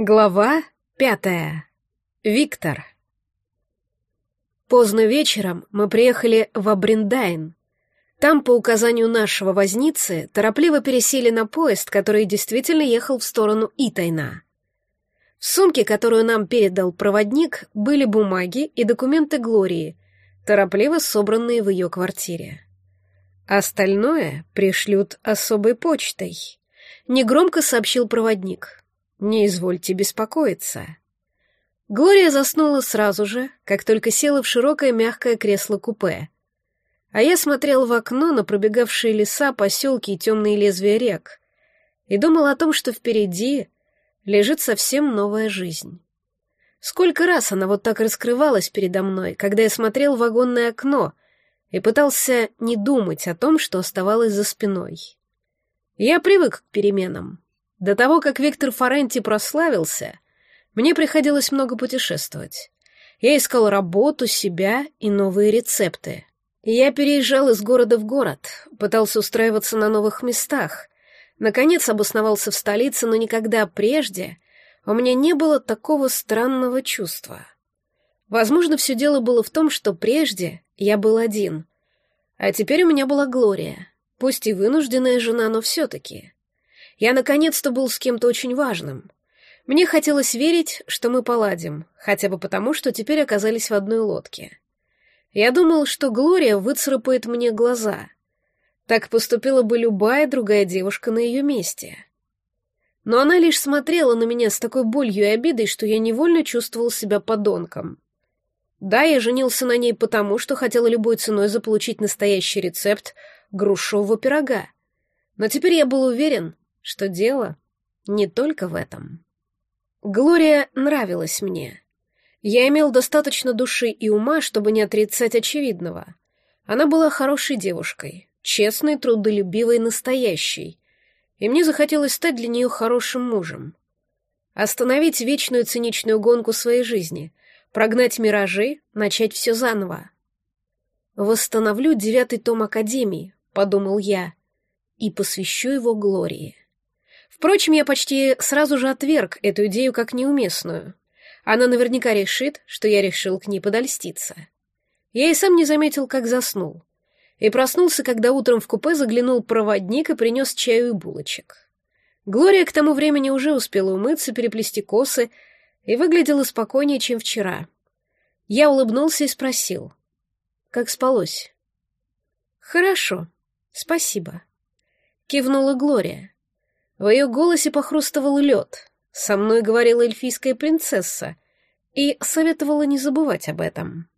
Глава пятая. Виктор. Поздно вечером мы приехали в Абриндайн. Там, по указанию нашего возницы, торопливо пересели на поезд, который действительно ехал в сторону Итайна. В сумке, которую нам передал проводник, были бумаги и документы Глории, торопливо собранные в ее квартире. Остальное пришлют особой почтой. Негромко сообщил проводник. «Не извольте беспокоиться». Глория заснула сразу же, как только села в широкое мягкое кресло-купе. А я смотрел в окно на пробегавшие леса, поселки и темные лезвия рек и думал о том, что впереди лежит совсем новая жизнь. Сколько раз она вот так раскрывалась передо мной, когда я смотрел в вагонное окно и пытался не думать о том, что оставалось за спиной. Я привык к переменам. До того, как Виктор Форенти прославился, мне приходилось много путешествовать. Я искал работу, себя и новые рецепты. Я переезжал из города в город, пытался устраиваться на новых местах. Наконец обосновался в столице, но никогда прежде у меня не было такого странного чувства. Возможно, все дело было в том, что прежде я был один, а теперь у меня была Глория, пусть и вынужденная жена, но все-таки. Я наконец-то был с кем-то очень важным. Мне хотелось верить, что мы поладим, хотя бы потому, что теперь оказались в одной лодке. Я думал, что Глория выцарапает мне глаза. Так поступила бы любая другая девушка на ее месте. Но она лишь смотрела на меня с такой болью и обидой, что я невольно чувствовал себя подонком. Да, я женился на ней потому, что хотела любой ценой заполучить настоящий рецепт грушевого пирога. Но теперь я был уверен, что дело не только в этом. Глория нравилась мне. Я имел достаточно души и ума, чтобы не отрицать очевидного. Она была хорошей девушкой, честной, трудолюбивой, настоящей, и мне захотелось стать для нее хорошим мужем. Остановить вечную циничную гонку своей жизни, прогнать миражи, начать все заново. «Восстановлю девятый том Академии», — подумал я, — «и посвящу его Глории». Впрочем, я почти сразу же отверг эту идею как неуместную. Она наверняка решит, что я решил к ней подольститься. Я и сам не заметил, как заснул. И проснулся, когда утром в купе заглянул проводник и принес чаю и булочек. Глория к тому времени уже успела умыться, переплести косы и выглядела спокойнее, чем вчера. Я улыбнулся и спросил. «Как спалось?» «Хорошо, спасибо», — кивнула Глория. В ее голосе похрустывал лед. Со мной говорила эльфийская принцесса и советовала не забывать об этом.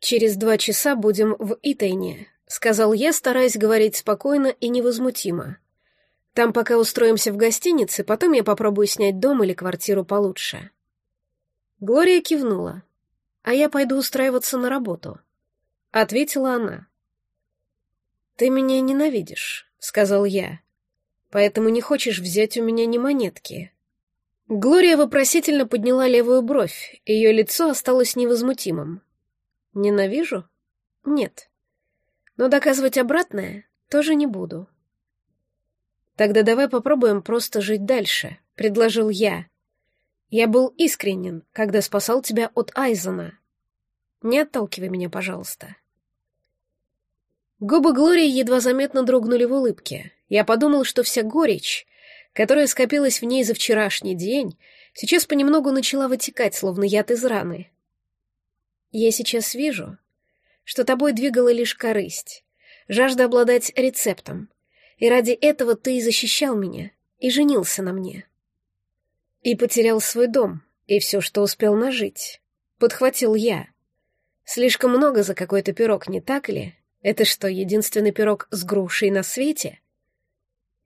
«Через два часа будем в Итайне», — сказал я, стараясь говорить спокойно и невозмутимо. «Там пока устроимся в гостинице, потом я попробую снять дом или квартиру получше». Глория кивнула. «А я пойду устраиваться на работу», — ответила она. «Ты меня ненавидишь», — сказал я поэтому не хочешь взять у меня ни монетки». Глория вопросительно подняла левую бровь, ее лицо осталось невозмутимым. «Ненавижу? Нет. Но доказывать обратное тоже не буду». «Тогда давай попробуем просто жить дальше», — предложил я. «Я был искренен, когда спасал тебя от Айзена. Не отталкивай меня, пожалуйста». Губы Глории едва заметно дрогнули в улыбке. Я подумал, что вся горечь, которая скопилась в ней за вчерашний день, сейчас понемногу начала вытекать, словно яд из раны. Я сейчас вижу, что тобой двигала лишь корысть, жажда обладать рецептом, и ради этого ты и защищал меня, и женился на мне. И потерял свой дом, и все, что успел нажить. Подхватил я. Слишком много за какой-то пирог, не так ли? Это что, единственный пирог с грушей на свете?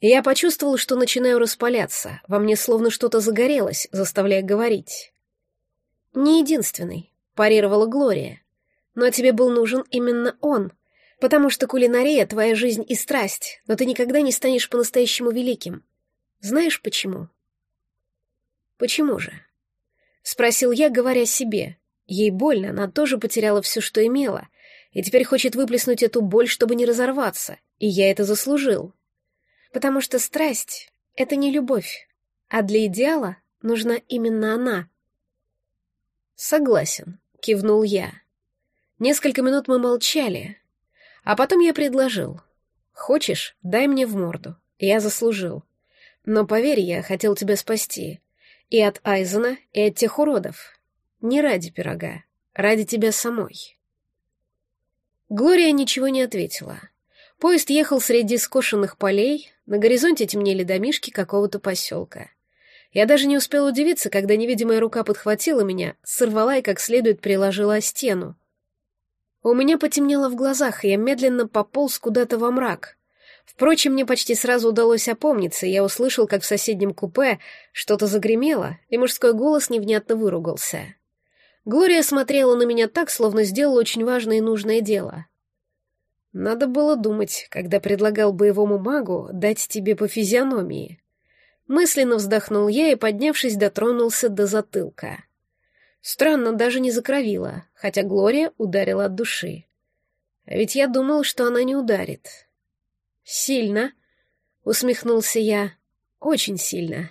Я почувствовал, что начинаю распаляться, во мне словно что-то загорелось, заставляя говорить. «Не единственный», — парировала Глория. «Но тебе был нужен именно он, потому что кулинария — твоя жизнь и страсть, но ты никогда не станешь по-настоящему великим. Знаешь почему?» «Почему же?» — спросил я, говоря себе. Ей больно, она тоже потеряла все, что имела, и теперь хочет выплеснуть эту боль, чтобы не разорваться, и я это заслужил потому что страсть — это не любовь, а для идеала нужна именно она. Согласен, кивнул я. Несколько минут мы молчали, а потом я предложил. Хочешь, дай мне в морду. Я заслужил. Но поверь, я хотел тебя спасти. И от Айзена, и от тех уродов. Не ради пирога, ради тебя самой. Глория ничего не ответила. Поезд ехал среди скошенных полей, на горизонте темнели домишки какого-то поселка. Я даже не успел удивиться, когда невидимая рука подхватила меня, сорвала и как следует приложила о стену. У меня потемнело в глазах, и я медленно пополз куда-то во мрак. Впрочем, мне почти сразу удалось опомниться, и я услышал, как в соседнем купе что-то загремело, и мужской голос невнятно выругался. Глория смотрела на меня так, словно сделала очень важное и нужное дело. Надо было думать, когда предлагал боевому магу дать тебе по физиономии. Мысленно вздохнул я и, поднявшись, дотронулся до затылка. Странно, даже не закровила, хотя Глория ударила от души. А ведь я думал, что она не ударит. «Сильно», — усмехнулся я, — «очень сильно.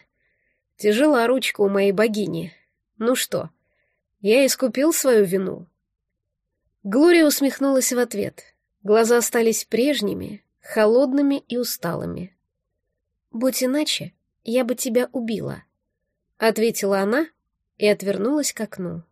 Тяжела ручка у моей богини. Ну что, я искупил свою вину?» Глория усмехнулась в ответ. Глаза остались прежними, холодными и усталыми. «Будь иначе, я бы тебя убила», — ответила она и отвернулась к окну.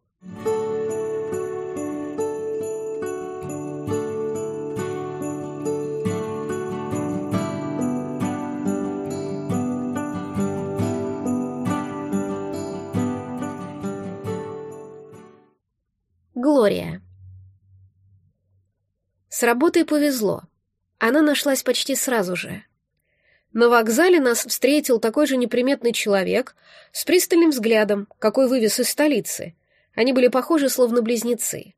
Глория. С работой повезло. Она нашлась почти сразу же. На вокзале нас встретил такой же неприметный человек с пристальным взглядом, какой вывез из столицы. Они были похожи, словно близнецы.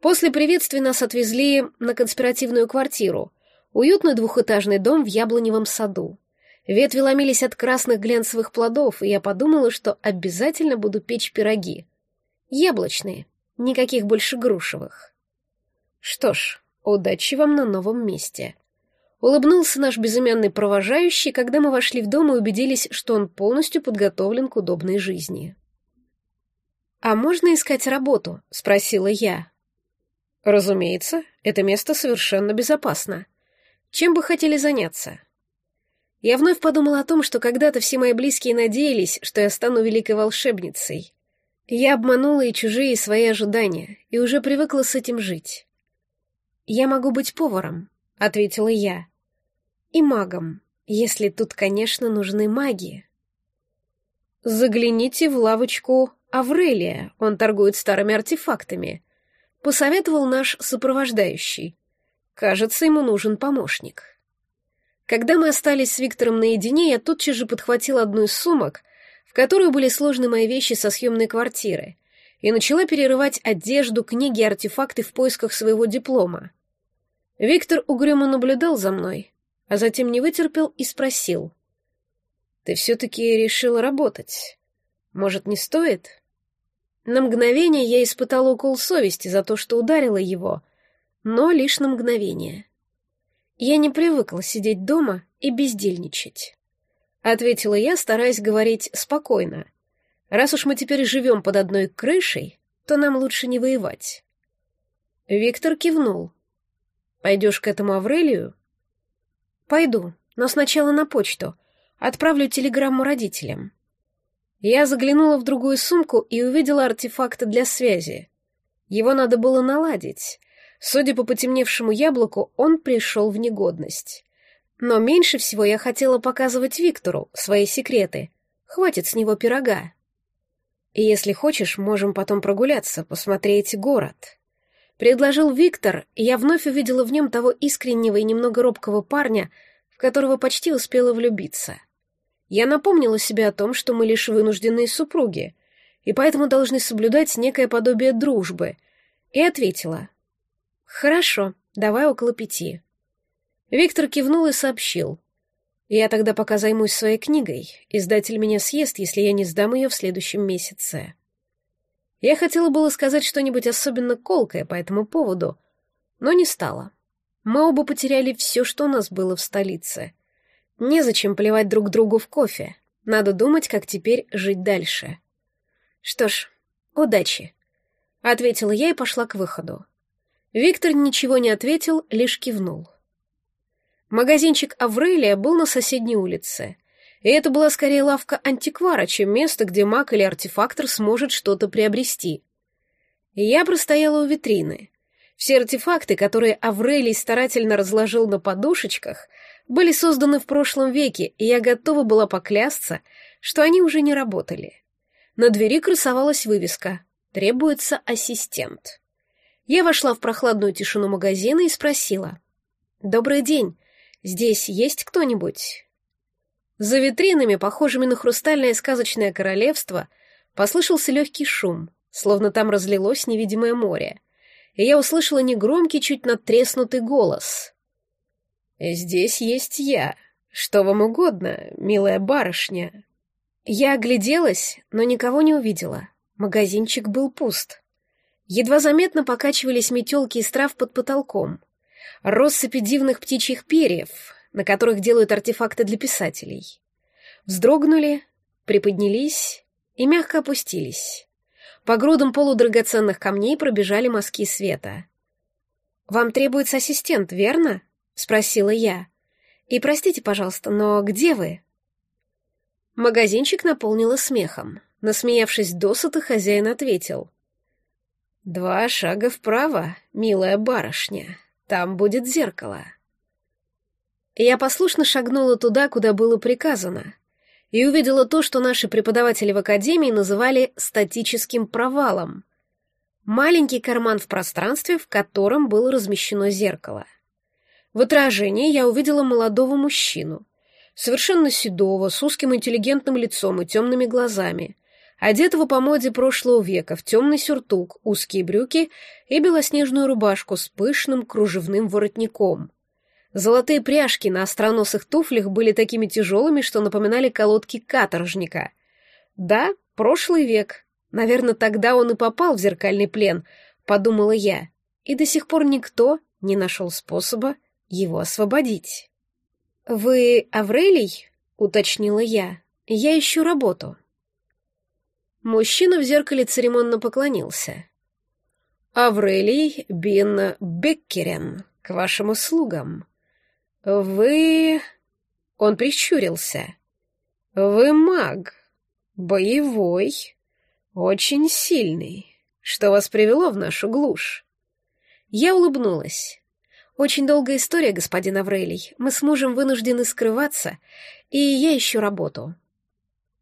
После приветствия нас отвезли на конспиративную квартиру, уютный двухэтажный дом в яблоневом саду. Ветви ломились от красных глянцевых плодов, и я подумала, что обязательно буду печь пироги. Яблочные, никаких больше грушевых. Что ж, удачи вам на новом месте. Улыбнулся наш безымянный провожающий, когда мы вошли в дом и убедились, что он полностью подготовлен к удобной жизни. «А можно искать работу?» — спросила я. «Разумеется, это место совершенно безопасно. Чем бы хотели заняться?» Я вновь подумала о том, что когда-то все мои близкие надеялись, что я стану великой волшебницей. Я обманула и чужие, и свои ожидания, и уже привыкла с этим жить. «Я могу быть поваром», — ответила я и магом, если тут, конечно, нужны маги. Загляните в лавочку Аврелия, он торгует старыми артефактами, посоветовал наш сопровождающий. Кажется, ему нужен помощник. Когда мы остались с Виктором наедине, я тотчас же подхватил одну из сумок, в которую были сложены мои вещи со съемной квартиры, и начала перерывать одежду, книги артефакты в поисках своего диплома. Виктор угрюмо наблюдал за мной, а затем не вытерпел и спросил. «Ты все-таки решила работать. Может, не стоит?» На мгновение я испытала укол совести за то, что ударила его, но лишь на мгновение. Я не привыкла сидеть дома и бездельничать. Ответила я, стараясь говорить спокойно. Раз уж мы теперь живем под одной крышей, то нам лучше не воевать. Виктор кивнул. «Пойдешь к этому Аврелию?» «Пойду, но сначала на почту. Отправлю телеграмму родителям». Я заглянула в другую сумку и увидела артефакт для связи. Его надо было наладить. Судя по потемневшему яблоку, он пришел в негодность. Но меньше всего я хотела показывать Виктору свои секреты. Хватит с него пирога. И если хочешь, можем потом прогуляться, посмотреть город. Предложил Виктор, и я вновь увидела в нем того искреннего и немного робкого парня, в которого почти успела влюбиться. Я напомнила себе о том, что мы лишь вынужденные супруги, и поэтому должны соблюдать некое подобие дружбы, и ответила. «Хорошо, давай около пяти». Виктор кивнул и сообщил. «Я тогда пока займусь своей книгой. Издатель меня съест, если я не сдам ее в следующем месяце». Я хотела было сказать что-нибудь особенно колкое по этому поводу, но не стала. Мы оба потеряли все, что у нас было в столице. Незачем плевать друг другу в кофе. Надо думать, как теперь жить дальше. Что ж, удачи, — ответила я и пошла к выходу. Виктор ничего не ответил, лишь кивнул. Магазинчик Аврелия был на соседней улице, и это была скорее лавка антиквара, чем место, где маг или артефактор сможет что-то приобрести. Я простояла у витрины. Все артефакты, которые Аврелий старательно разложил на подушечках, были созданы в прошлом веке, и я готова была поклясться, что они уже не работали. На двери красовалась вывеска «Требуется ассистент». Я вошла в прохладную тишину магазина и спросила. «Добрый день. Здесь есть кто-нибудь?» За витринами, похожими на хрустальное сказочное королевство, послышался легкий шум, словно там разлилось невидимое море, и я услышала негромкий, чуть надтреснутый голос. «Здесь есть я. Что вам угодно, милая барышня?» Я огляделась, но никого не увидела. Магазинчик был пуст. Едва заметно покачивались метелки из трав под потолком. Россыпи дивных птичьих перьев, на которых делают артефакты для писателей. Вздрогнули, приподнялись и мягко опустились. По грудам полудрагоценных камней пробежали мазки света. «Вам требуется ассистент, верно?» — спросила я. «И простите, пожалуйста, но где вы?» Магазинчик наполнило смехом. Насмеявшись досыта, хозяин ответил. «Два шага вправо, милая барышня. Там будет зеркало». Я послушно шагнула туда, куда было приказано, и увидела то, что наши преподаватели в академии называли статическим провалом. Маленький карман в пространстве, в котором было размещено зеркало. В отражении я увидела молодого мужчину, совершенно седого, с узким интеллигентным лицом и темными глазами, одетого по моде прошлого века в темный сюртук, узкие брюки и белоснежную рубашку с пышным кружевным воротником. Золотые пряжки на остроносых туфлях были такими тяжелыми, что напоминали колодки каторжника. Да, прошлый век. Наверное, тогда он и попал в зеркальный плен, подумала я, и до сих пор никто не нашел способа его освободить. «Вы Аврелий?» — уточнила я. «Я ищу работу». Мужчина в зеркале церемонно поклонился. «Аврелий Бин Беккерен, к вашим услугам. «Вы...» Он прищурился. «Вы маг. Боевой. Очень сильный. Что вас привело в нашу глушь?» Я улыбнулась. «Очень долгая история, господин Аврелий. Мы с мужем вынуждены скрываться, и я ищу работу».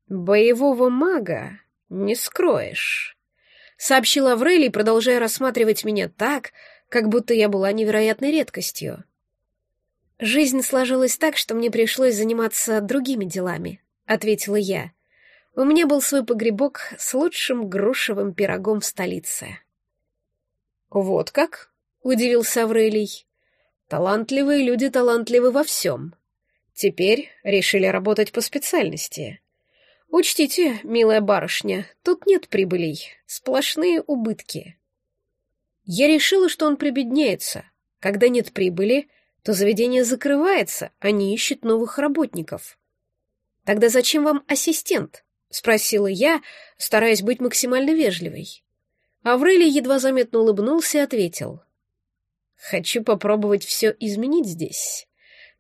«Боевого мага не скроешь», — сообщил Аврелий, продолжая рассматривать меня так, как будто я была невероятной редкостью. «Жизнь сложилась так, что мне пришлось заниматься другими делами», — ответила я. «У меня был свой погребок с лучшим грушевым пирогом в столице». «Вот как?» — удивился Аврелий. «Талантливые люди талантливы во всем. Теперь решили работать по специальности. Учтите, милая барышня, тут нет прибылей, сплошные убытки». Я решила, что он прибедняется. Когда нет прибыли — то заведение закрывается, они ищут новых работников. Тогда зачем вам ассистент? спросила я, стараясь быть максимально вежливой. Аврелий едва заметно улыбнулся и ответил: Хочу попробовать все изменить здесь.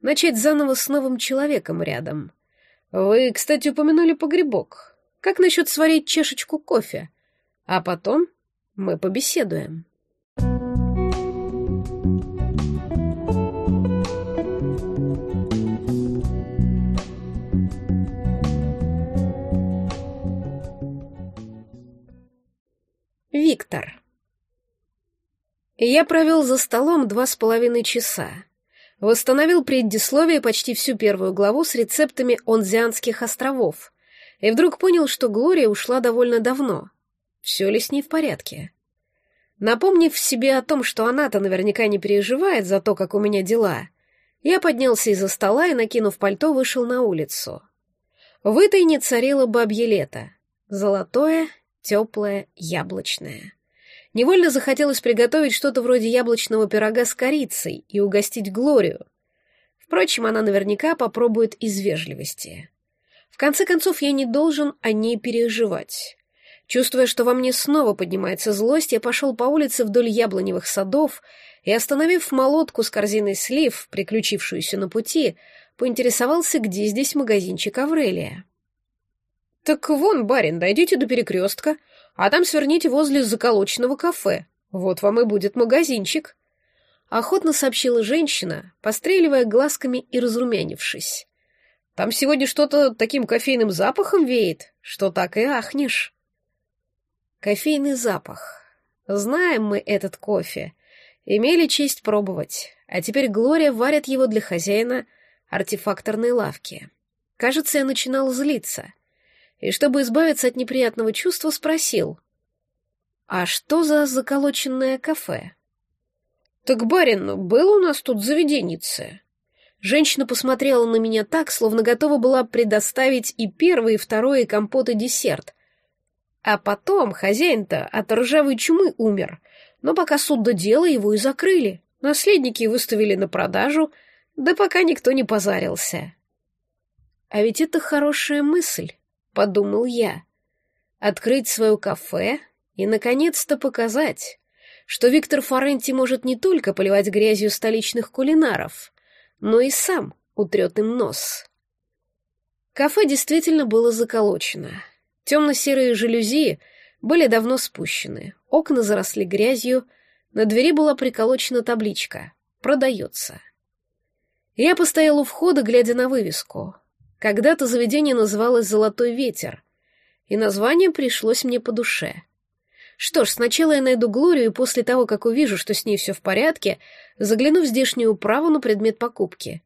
Начать заново с новым человеком рядом. Вы, кстати, упомянули погребок. Как насчет сварить чашечку кофе? А потом мы побеседуем. Виктор. Я провел за столом два с половиной часа. Восстановил предисловие почти всю первую главу с рецептами Онзианских островов. И вдруг понял, что Глория ушла довольно давно. Все ли с ней в порядке? Напомнив себе о том, что она-то наверняка не переживает за то, как у меня дела, я поднялся из-за стола и, накинув пальто, вышел на улицу. В этой не царило бабье лето. Золотое теплое, яблочное. Невольно захотелось приготовить что-то вроде яблочного пирога с корицей и угостить Глорию. Впрочем, она наверняка попробует из вежливости. В конце концов, я не должен о ней переживать. Чувствуя, что во мне снова поднимается злость, я пошел по улице вдоль яблоневых садов и, остановив молотку с корзиной слив, приключившуюся на пути, поинтересовался, где здесь магазинчик Аврелия. «Так вон, барин, дойдите до перекрестка, а там сверните возле заколоченного кафе. Вот вам и будет магазинчик», — охотно сообщила женщина, постреливая глазками и разрумянившись. «Там сегодня что-то таким кофейным запахом веет, что так и ахнешь». Кофейный запах. Знаем мы этот кофе. Имели честь пробовать, а теперь Глория варит его для хозяина артефакторной лавки. Кажется, я начинал злиться — и, чтобы избавиться от неприятного чувства, спросил. «А что за заколоченное кафе?» «Так, барин, был у нас тут заведенница». Женщина посмотрела на меня так, словно готова была предоставить и первый, и второй, и компот, и десерт. А потом хозяин-то от ржавой чумы умер, но пока суд до дела его и закрыли. Наследники выставили на продажу, да пока никто не позарился. А ведь это хорошая мысль. — подумал я. Открыть свое кафе и, наконец-то, показать, что Виктор Форенти может не только поливать грязью столичных кулинаров, но и сам утрет им нос. Кафе действительно было заколочено. Темно-серые жалюзи были давно спущены, окна заросли грязью, на двери была приколочена табличка «Продается». Я постоял у входа, глядя на вывеску. Когда-то заведение называлось «Золотой ветер», и название пришлось мне по душе. Что ж, сначала я найду Глорию, и после того, как увижу, что с ней все в порядке, загляну в здешнюю управу на предмет покупки.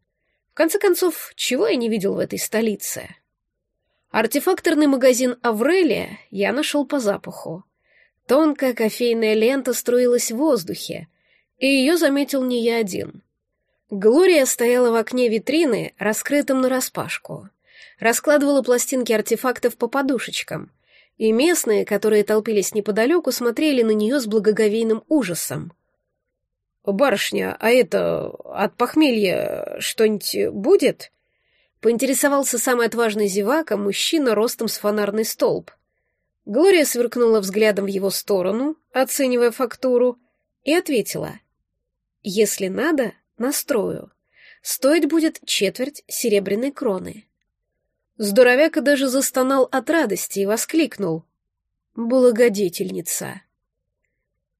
В конце концов, чего я не видел в этой столице? Артефакторный магазин «Аврелия» я нашел по запаху. Тонкая кофейная лента струилась в воздухе, и ее заметил не я один. Глория стояла в окне витрины, раскрытом нараспашку. Раскладывала пластинки артефактов по подушечкам, и местные, которые толпились неподалеку, смотрели на нее с благоговейным ужасом. «Барышня, а это от похмелья что-нибудь будет?» Поинтересовался самый отважный зевака, мужчина ростом с фонарный столб. Глория сверкнула взглядом в его сторону, оценивая фактуру, и ответила. «Если надо, Настрою. Стоить будет четверть серебряной кроны. Здоровяк даже застонал от радости и воскликнул. «Благодетельница!»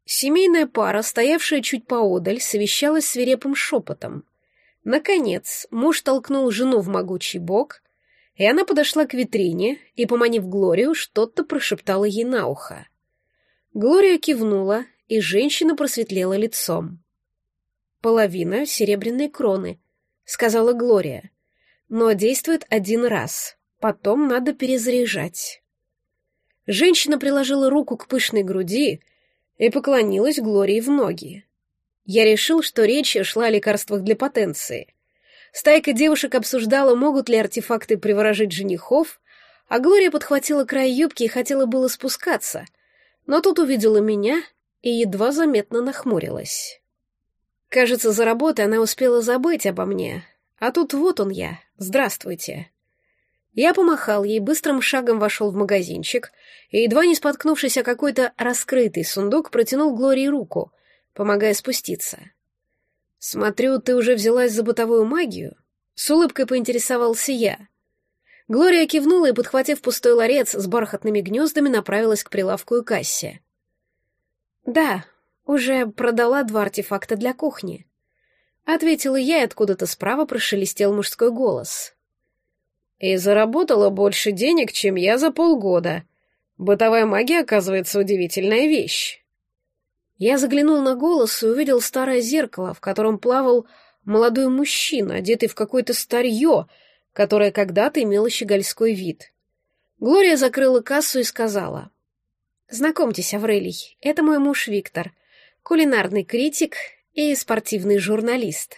Семейная пара, стоявшая чуть поодаль, совещалась свирепым шепотом. Наконец, муж толкнул жену в могучий бок, и она подошла к витрине и, поманив Глорию, что-то прошептала ей на ухо. Глория кивнула, и женщина просветлела лицом половина серебряной кроны», — сказала Глория. «Но действует один раз, потом надо перезаряжать». Женщина приложила руку к пышной груди и поклонилась Глории в ноги. Я решил, что речь шла о лекарствах для потенции. Стайка девушек обсуждала, могут ли артефакты приворожить женихов, а Глория подхватила край юбки и хотела было спускаться, но тут увидела меня и едва заметно нахмурилась. Кажется, за работой она успела забыть обо мне. А тут вот он я. Здравствуйте. Я помахал ей, быстрым шагом вошел в магазинчик и, едва не споткнувшись о какой-то раскрытый сундук, протянул Глории руку, помогая спуститься. «Смотрю, ты уже взялась за бытовую магию?» С улыбкой поинтересовался я. Глория кивнула и, подхватив пустой ларец с бархатными гнездами, направилась к прилавку и кассе. «Да, «Уже продала два артефакта для кухни». Ответила я, и откуда-то справа прошелестел мужской голос. «И заработала больше денег, чем я за полгода. Бытовая магия, оказывается, удивительная вещь». Я заглянул на голос и увидел старое зеркало, в котором плавал молодой мужчина, одетый в какое-то старье, которое когда-то имело щегольской вид. Глория закрыла кассу и сказала. «Знакомьтесь, Аврелий, это мой муж Виктор кулинарный критик и спортивный журналист.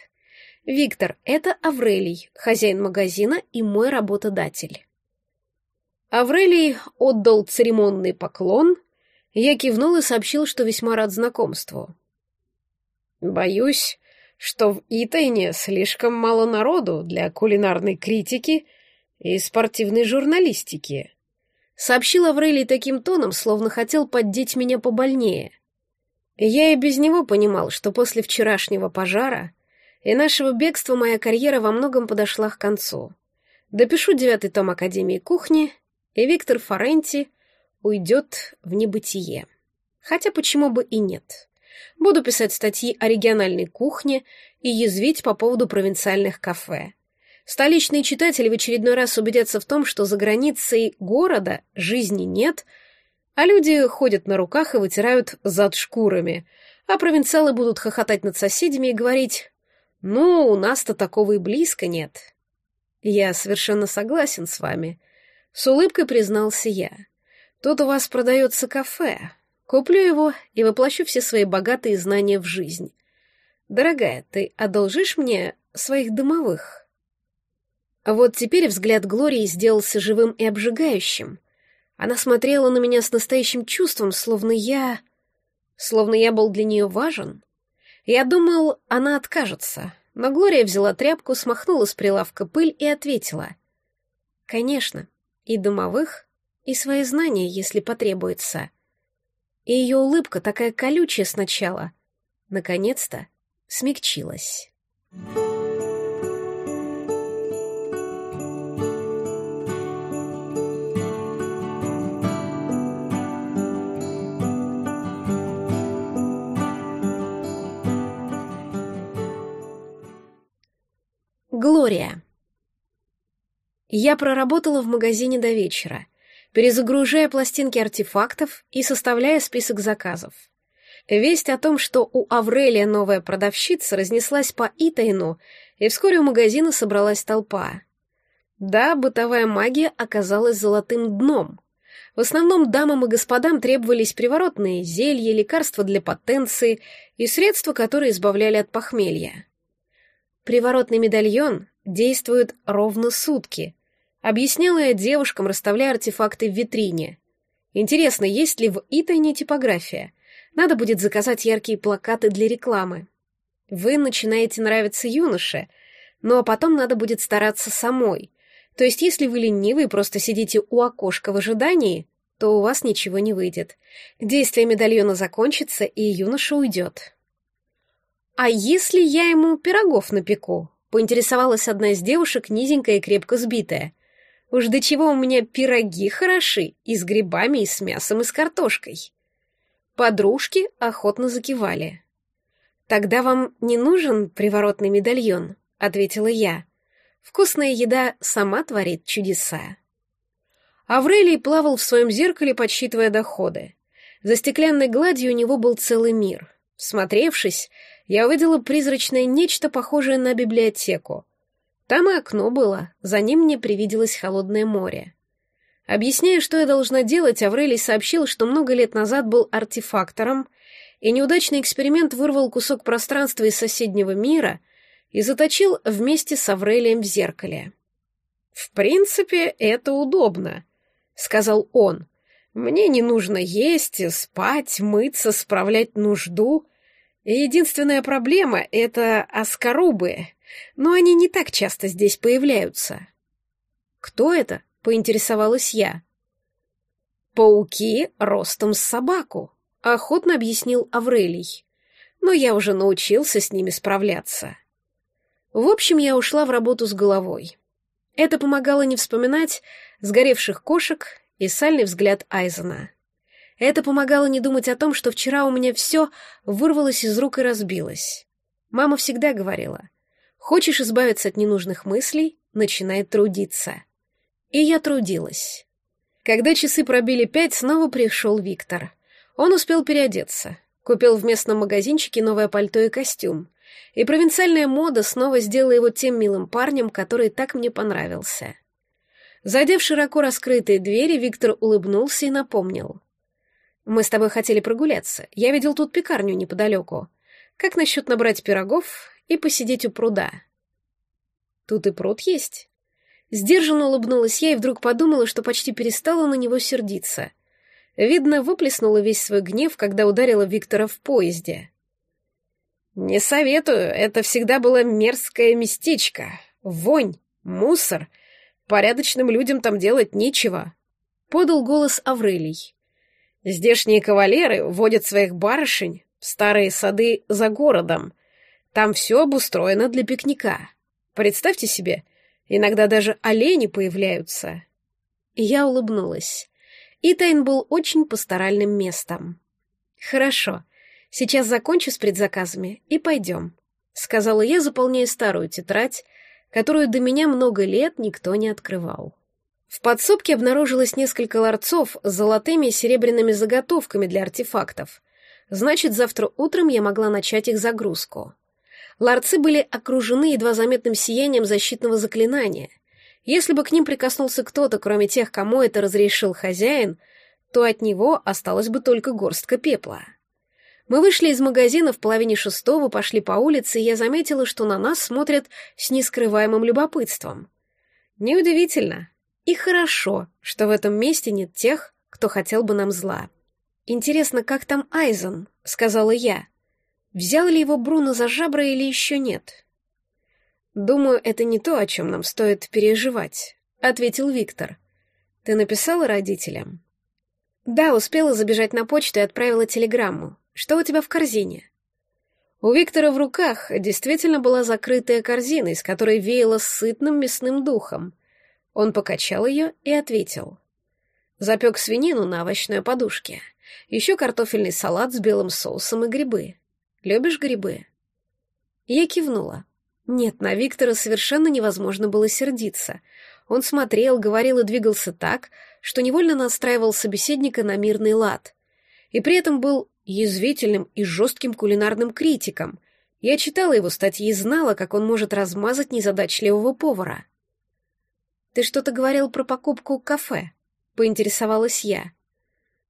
Виктор — это Аврелий, хозяин магазина и мой работодатель. Аврелий отдал церемонный поклон, я кивнул и сообщил, что весьма рад знакомству. «Боюсь, что в Итайне слишком мало народу для кулинарной критики и спортивной журналистики», — сообщил Аврелий таким тоном, словно хотел поддеть меня побольнее. Я и без него понимал, что после вчерашнего пожара и нашего бегства моя карьера во многом подошла к концу. Допишу девятый том Академии кухни, и Виктор Форенти уйдет в небытие. Хотя почему бы и нет. Буду писать статьи о региональной кухне и язвить по поводу провинциальных кафе. Столичные читатели в очередной раз убедятся в том, что за границей города жизни нет, а люди ходят на руках и вытирают зад шкурами, а провинциалы будут хохотать над соседями и говорить «Ну, у нас-то такого и близко нет». Я совершенно согласен с вами. С улыбкой признался я. Тут у вас продается кафе. Куплю его и воплощу все свои богатые знания в жизнь. Дорогая, ты одолжишь мне своих домовых? А вот теперь взгляд Глории сделался живым и обжигающим. Она смотрела на меня с настоящим чувством, словно я... Словно я был для нее важен. Я думал, она откажется, но Глория взяла тряпку, смахнула с прилавка пыль и ответила. «Конечно, и домовых, и свои знания, если потребуется». И ее улыбка, такая колючая сначала, наконец-то смягчилась. Глория. Я проработала в магазине до вечера, перезагружая пластинки артефактов и составляя список заказов. Весть о том, что у Аврелия новая продавщица, разнеслась по Итайну, и вскоре у магазина собралась толпа. Да, бытовая магия оказалась золотым дном. В основном дамам и господам требовались приворотные зелья, лекарства для потенции и средства, которые избавляли от похмелья. Приворотный медальон действует ровно сутки. Объясняла я девушкам, расставляя артефакты в витрине. Интересно, есть ли в Итайне типография? Надо будет заказать яркие плакаты для рекламы. Вы начинаете нравиться юноше, но потом надо будет стараться самой. То есть, если вы ленивы и просто сидите у окошка в ожидании, то у вас ничего не выйдет. Действие медальона закончится, и юноша уйдет. «А если я ему пирогов напеку?» — поинтересовалась одна из девушек, низенькая и крепко сбитая. «Уж до чего у меня пироги хороши, и с грибами, и с мясом, и с картошкой». Подружки охотно закивали. «Тогда вам не нужен приворотный медальон?» — ответила я. «Вкусная еда сама творит чудеса». Аврелий плавал в своем зеркале, подсчитывая доходы. За стеклянной гладью у него был целый мир. Всмотревшись, я увидела призрачное нечто похожее на библиотеку. Там и окно было, за ним мне привиделось холодное море. Объясняя, что я должна делать, Аврелий сообщил, что много лет назад был артефактором, и неудачный эксперимент вырвал кусок пространства из соседнего мира и заточил вместе с Аврелием в зеркале. «В принципе, это удобно», — сказал он. «Мне не нужно есть, спать, мыться, справлять нужду. Единственная проблема — это оскорубы, но они не так часто здесь появляются. «Кто это?» — поинтересовалась я. «Пауки ростом с собаку», — охотно объяснил Аврелий. «Но я уже научился с ними справляться». В общем, я ушла в работу с головой. Это помогало не вспоминать сгоревших кошек и сальный взгляд Айзена. Это помогало не думать о том, что вчера у меня все вырвалось из рук и разбилось. Мама всегда говорила, хочешь избавиться от ненужных мыслей, начинай трудиться. И я трудилась. Когда часы пробили пять, снова пришел Виктор. Он успел переодеться, купил в местном магазинчике новое пальто и костюм, и провинциальная мода снова сделала его тем милым парнем, который так мне понравился. Зайдя в широко раскрытые двери, Виктор улыбнулся и напомнил. Мы с тобой хотели прогуляться. Я видел тут пекарню неподалеку. Как насчет набрать пирогов и посидеть у пруда? Тут и пруд есть. Сдержанно улыбнулась я и вдруг подумала, что почти перестала на него сердиться. Видно, выплеснула весь свой гнев, когда ударила Виктора в поезде. «Не советую, это всегда было мерзкое местечко. Вонь, мусор. Порядочным людям там делать нечего», — подал голос Аврелий. «Здешние кавалеры водят своих барышень в старые сады за городом. Там все обустроено для пикника. Представьте себе, иногда даже олени появляются». Я улыбнулась. Итайн был очень пасторальным местом. «Хорошо, сейчас закончу с предзаказами и пойдем», — сказала я, заполняя старую тетрадь, которую до меня много лет никто не открывал. В подсобке обнаружилось несколько ларцов с золотыми и серебряными заготовками для артефактов. Значит, завтра утром я могла начать их загрузку. Ларцы были окружены едва заметным сиянием защитного заклинания. Если бы к ним прикоснулся кто-то, кроме тех, кому это разрешил хозяин, то от него осталась бы только горстка пепла. Мы вышли из магазина в половине шестого, пошли по улице, и я заметила, что на нас смотрят с нескрываемым любопытством. Неудивительно. И хорошо, что в этом месте нет тех, кто хотел бы нам зла. «Интересно, как там Айзен?» — сказала я. «Взял ли его Бруно за жабры или еще нет?» «Думаю, это не то, о чем нам стоит переживать», — ответил Виктор. «Ты написала родителям?» «Да, успела забежать на почту и отправила телеграмму. Что у тебя в корзине?» У Виктора в руках действительно была закрытая корзина, из которой веяло сытным мясным духом. Он покачал ее и ответил. Запек свинину на овощной подушке. Еще картофельный салат с белым соусом и грибы. Любишь грибы? Я кивнула. Нет, на Виктора совершенно невозможно было сердиться. Он смотрел, говорил и двигался так, что невольно настраивал собеседника на мирный лад. И при этом был язвительным и жестким кулинарным критиком. Я читала его статьи и знала, как он может размазать незадачливого повара. «Ты что-то говорил про покупку кафе?» — поинтересовалась я.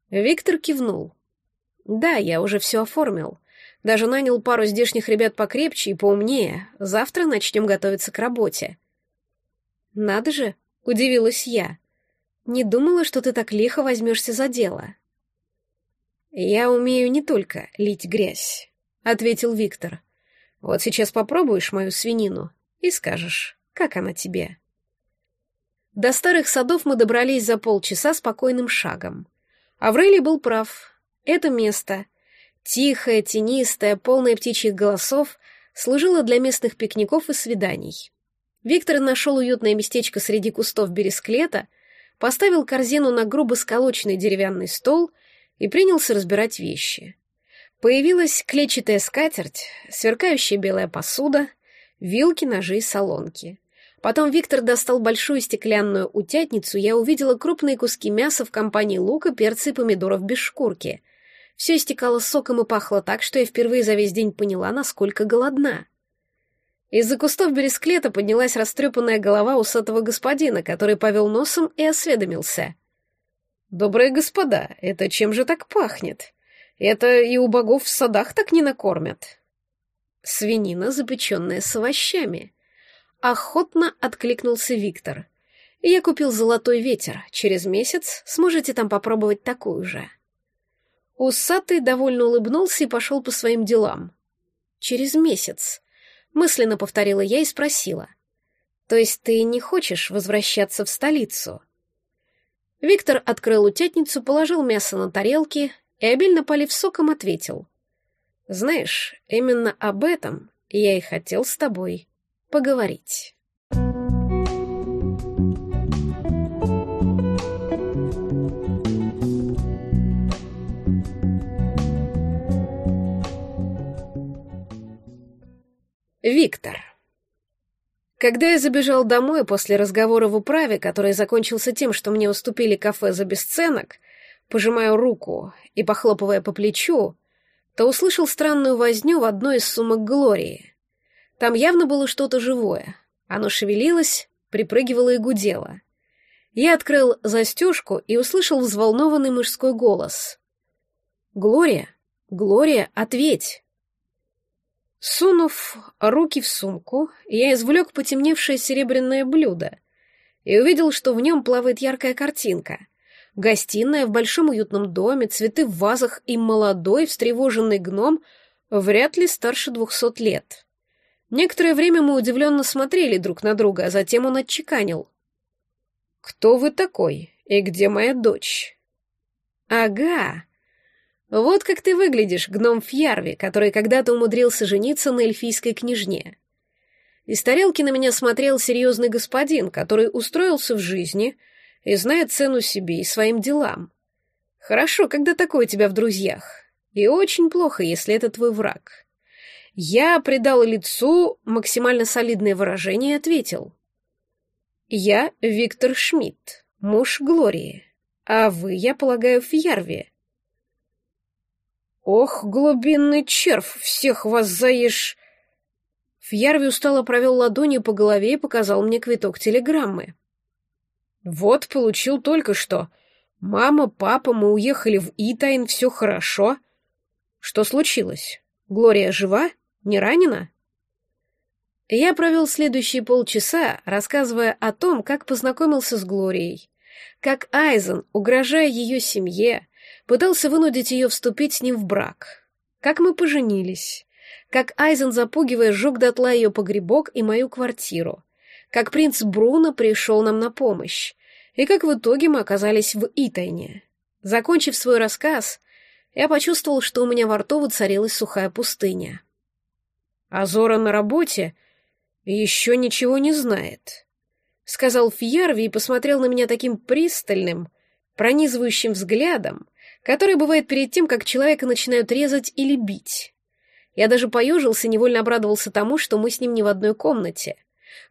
Виктор кивнул. «Да, я уже все оформил. Даже нанял пару здешних ребят покрепче и поумнее. Завтра начнем готовиться к работе». «Надо же!» — удивилась я. «Не думала, что ты так лихо возьмешься за дело». «Я умею не только лить грязь», — ответил Виктор. «Вот сейчас попробуешь мою свинину и скажешь, как она тебе». До старых садов мы добрались за полчаса спокойным шагом. Аврелий был прав. Это место, тихое, тенистое, полное птичьих голосов, служило для местных пикников и свиданий. Виктор нашел уютное местечко среди кустов бересклета, поставил корзину на грубо сколоченный деревянный стол — и принялся разбирать вещи. Появилась клетчатая скатерть, сверкающая белая посуда, вилки, ножи и солонки. Потом Виктор достал большую стеклянную утятницу, я увидела крупные куски мяса в компании лука, перца и помидоров без шкурки. Все истекало соком и пахло так, что я впервые за весь день поняла, насколько голодна. Из-за кустов бересклета поднялась растрепанная голова усатого господина, который повел носом и осведомился — «Добрые господа, это чем же так пахнет? Это и у богов в садах так не накормят». «Свинина, запеченная с овощами». Охотно откликнулся Виктор. «Я купил золотой ветер. Через месяц сможете там попробовать такую же». Усатый довольно улыбнулся и пошел по своим делам. «Через месяц», — мысленно повторила я и спросила. «То есть ты не хочешь возвращаться в столицу?» Виктор открыл утятницу, положил мясо на тарелки и, обильно полив соком, ответил. «Знаешь, именно об этом я и хотел с тобой поговорить». Виктор когда я забежал домой после разговора в управе, который закончился тем, что мне уступили кафе за бесценок, пожимая руку и похлопывая по плечу, то услышал странную возню в одной из сумок Глории. Там явно было что-то живое. Оно шевелилось, припрыгивало и гудело. Я открыл застежку и услышал взволнованный мужской голос. «Глория! Глория, ответь!» Сунув руки в сумку, я извлек потемневшее серебряное блюдо и увидел, что в нем плавает яркая картинка. Гостиная в большом уютном доме, цветы в вазах и молодой, встревоженный гном, вряд ли старше двухсот лет. Некоторое время мы удивленно смотрели друг на друга, а затем он отчеканил. «Кто вы такой и где моя дочь?» «Ага. Вот как ты выглядишь, гном Фьярви, который когда-то умудрился жениться на эльфийской княжне. Из тарелки на меня смотрел серьезный господин, который устроился в жизни и знает цену себе и своим делам. Хорошо, когда такой у тебя в друзьях, и очень плохо, если это твой враг. Я придал лицу максимально солидное выражение и ответил. «Я Виктор Шмидт, муж Глории, а вы, я полагаю, в Ярве». «Ох, глубинный червь, всех вас заешь!» Фьярви устало провел ладонью по голове и показал мне квиток телеграммы. «Вот, получил только что. Мама, папа, мы уехали в Итайн, все хорошо. Что случилось? Глория жива? Не ранена?» Я провел следующие полчаса, рассказывая о том, как познакомился с Глорией, как Айзен, угрожая ее семье, пытался вынудить ее вступить с ним в брак, как мы поженились, как Айзен, запугивая, сжег дотла ее погребок и мою квартиру, как принц Бруно пришел нам на помощь, и как в итоге мы оказались в Итайне. Закончив свой рассказ, я почувствовал, что у меня во рту воцарилась сухая пустыня. «Азора на работе еще ничего не знает», — сказал Фьярви и посмотрел на меня таким пристальным, пронизывающим взглядом, который бывает перед тем, как человека начинают резать или бить. Я даже поежился, невольно обрадовался тому, что мы с ним не в одной комнате.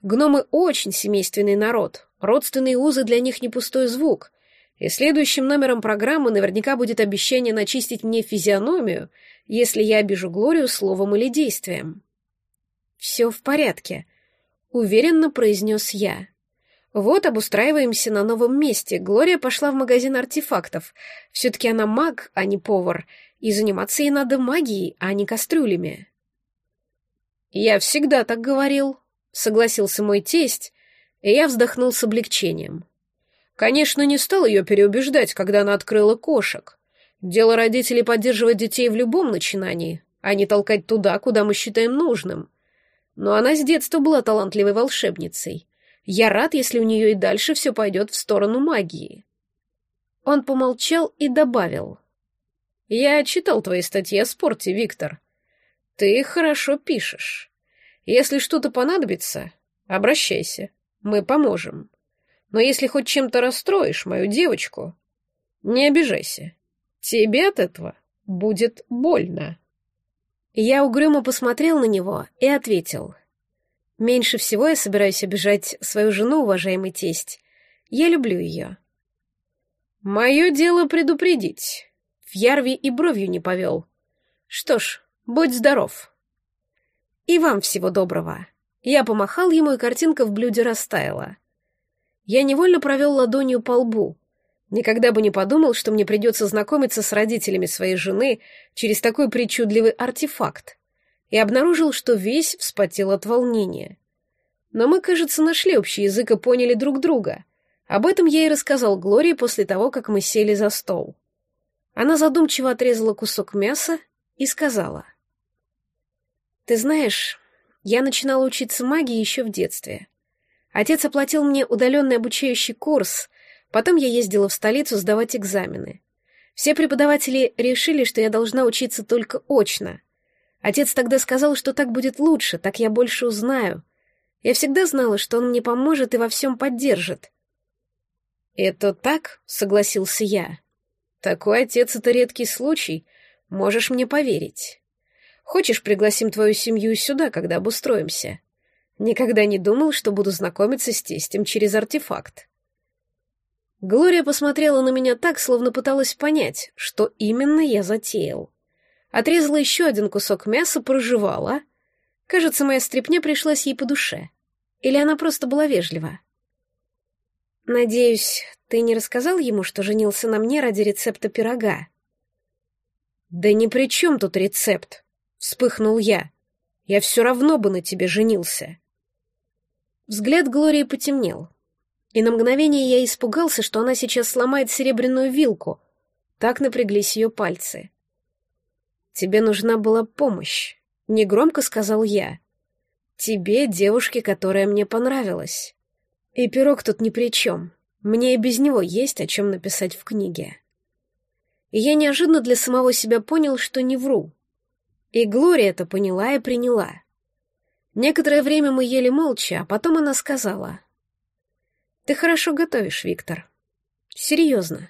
Гномы очень семейственный народ, родственные узы для них не пустой звук, и следующим номером программы наверняка будет обещание начистить мне физиономию, если я обижу Глорию словом или действием. «Все в порядке», — уверенно произнес я. «Вот обустраиваемся на новом месте. Глория пошла в магазин артефактов. Все-таки она маг, а не повар, и заниматься ей надо магией, а не кастрюлями. «Я всегда так говорил», — согласился мой тесть, и я вздохнул с облегчением. Конечно, не стал ее переубеждать, когда она открыла кошек. Дело родителей поддерживать детей в любом начинании, а не толкать туда, куда мы считаем нужным. Но она с детства была талантливой волшебницей. Я рад, если у нее и дальше все пойдет в сторону магии. Он помолчал и добавил — я читал твои статьи о спорте, Виктор. Ты хорошо пишешь. Если что-то понадобится, обращайся. Мы поможем. Но если хоть чем-то расстроишь мою девочку, не обижайся. Тебе от этого будет больно. Я угрюмо посмотрел на него и ответил. Меньше всего я собираюсь обижать свою жену, уважаемый тесть. Я люблю ее. Мое дело предупредить. В Ярви и бровью не повел. Что ж, будь здоров. И вам всего доброго. Я помахал ему, и картинка в блюде растаяла. Я невольно провел ладонью по лбу. Никогда бы не подумал, что мне придется знакомиться с родителями своей жены через такой причудливый артефакт. И обнаружил, что весь вспотел от волнения. Но мы, кажется, нашли общий язык и поняли друг друга. Об этом я и рассказал Глории после того, как мы сели за стол. Она задумчиво отрезала кусок мяса и сказала. «Ты знаешь, я начинала учиться магии еще в детстве. Отец оплатил мне удаленный обучающий курс, потом я ездила в столицу сдавать экзамены. Все преподаватели решили, что я должна учиться только очно. Отец тогда сказал, что так будет лучше, так я больше узнаю. Я всегда знала, что он мне поможет и во всем поддержит». «Это так?» — согласился я. Такой отец — это редкий случай, можешь мне поверить. Хочешь, пригласим твою семью сюда, когда обустроимся? Никогда не думал, что буду знакомиться с тестем через артефакт. Глория посмотрела на меня так, словно пыталась понять, что именно я затеял. Отрезала еще один кусок мяса, прожевала. Кажется, моя стряпня пришлась ей по душе. Или она просто была вежлива. «Надеюсь, ты не рассказал ему, что женился на мне ради рецепта пирога?» «Да ни при чем тут рецепт!» — вспыхнул я. «Я все равно бы на тебе женился!» Взгляд Глории потемнел, и на мгновение я испугался, что она сейчас сломает серебряную вилку. Так напряглись ее пальцы. «Тебе нужна была помощь», — негромко сказал я. «Тебе, девушке, которая мне понравилась». И пирог тут ни при чем. Мне и без него есть о чем написать в книге. И я неожиданно для самого себя понял, что не вру. И Глория это поняла и приняла. Некоторое время мы ели молча, а потом она сказала. «Ты хорошо готовишь, Виктор. Серьезно.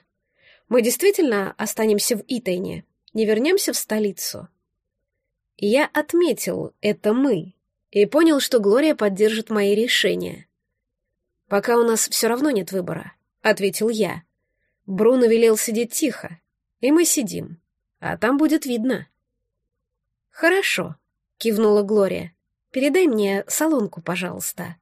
Мы действительно останемся в Итайне, не вернемся в столицу?» Я отметил «это мы» и понял, что Глория поддержит мои решения. «Пока у нас все равно нет выбора», — ответил я. Бруно велел сидеть тихо, и мы сидим, а там будет видно. «Хорошо», — кивнула Глория. «Передай мне солонку, пожалуйста».